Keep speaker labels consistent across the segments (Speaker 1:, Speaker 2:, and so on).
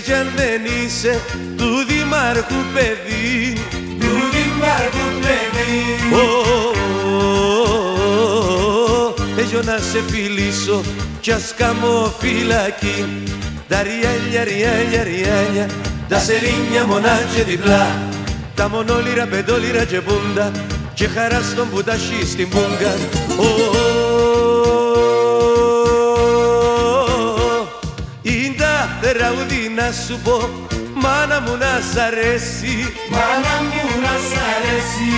Speaker 1: είσαι κι αν δεν είσαι του Δημάρχου παιδί.
Speaker 2: Του Δημάρχου παιδί.
Speaker 1: Έχω να σε φιλήσω κι ας κάμω φυλακή Τα ριέλια, ριέλια, ριέλια Τα σελίνια μονά διπλά. Τα μονόλυρα, πεντόλυρα και πούντα Και χαρά στον που τα στην πούγκα Είναι τα τραγουδί να σου πω Μάνα μου να σ' αρέσει.
Speaker 2: Μάνα μου να σ' αρέσει.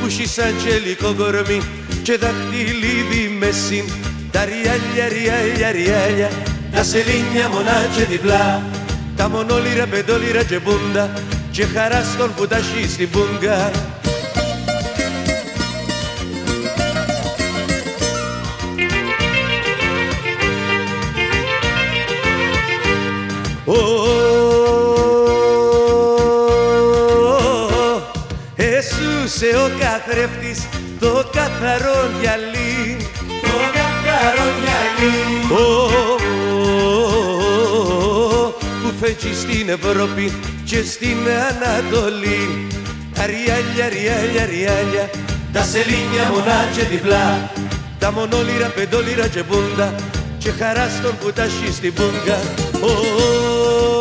Speaker 1: Που έχεις αγγελικό κορμί και δαχτυλίδι μέση Τα ριάλια, ριάλια, ριάλια Τα σελίνια μονά και διπλά. Τα μονόλυρα, πεντόλυρα και πούντα Και χαρά στον που τα έχεις στην πούγκα Εσούσε ο καθρέφτης το καθαρό γυαλί
Speaker 2: Το καθαρό γυαλί
Speaker 1: που φέγγει στην Ευρώπη και στην Ανατολή. Τα ριάλια, ριάλια, ριάλια τα σελίνια μονά και διπλά. Τα μονόλυρα, πεντόλυρα και πούντα και χαρά στον που τα έχει στην πούγκα oh.